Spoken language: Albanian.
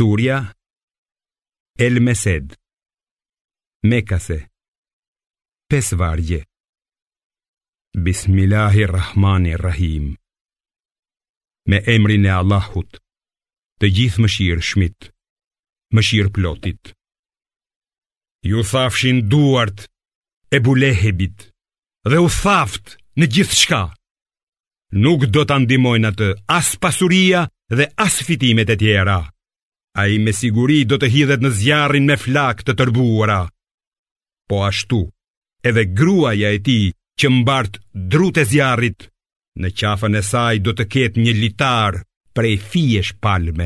Surja El Mesed Mekase Pes vargje Bismillahirrahmanirrahim Me emrin e Allahut Të gjithë më shirë shmit Më shirë plotit Ju thafshin duart E bulehebit Dhe u thaft në gjithë shka Nuk do të andimojnë atë As pasuria dhe as fitimet e tjera a i me siguri do të hidhet në zjarin me flak të tërbuara. Po ashtu, edhe gruaja e ti që mbart drut e zjarit, në qafën e saj do të ketë një litar prej fiesh palme.